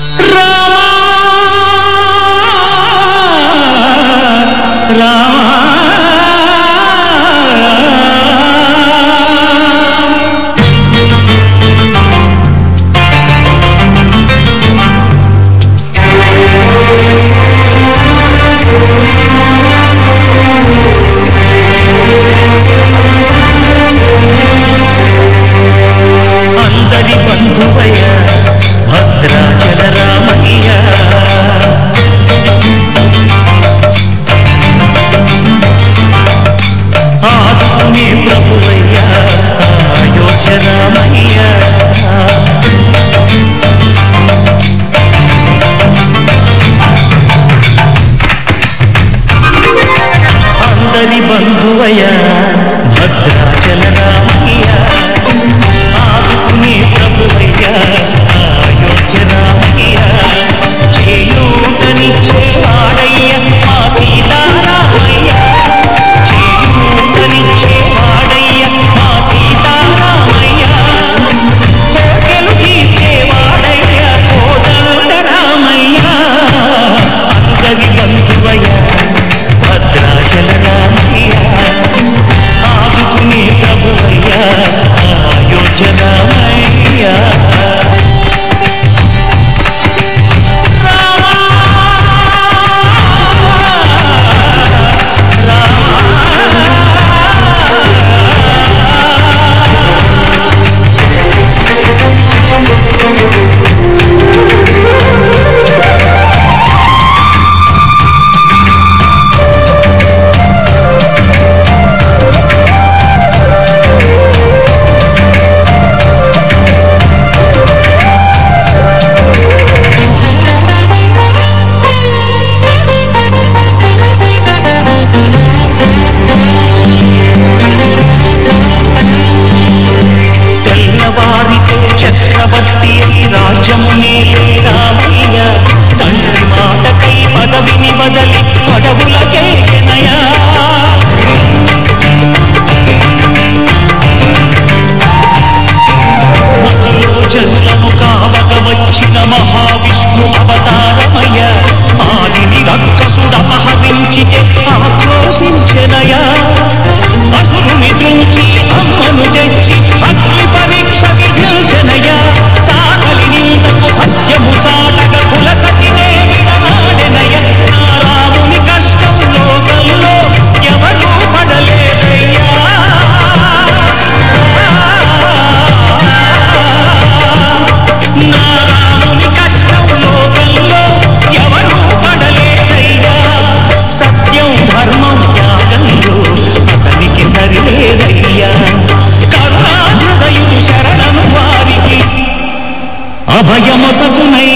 Run! But Vayamos a tu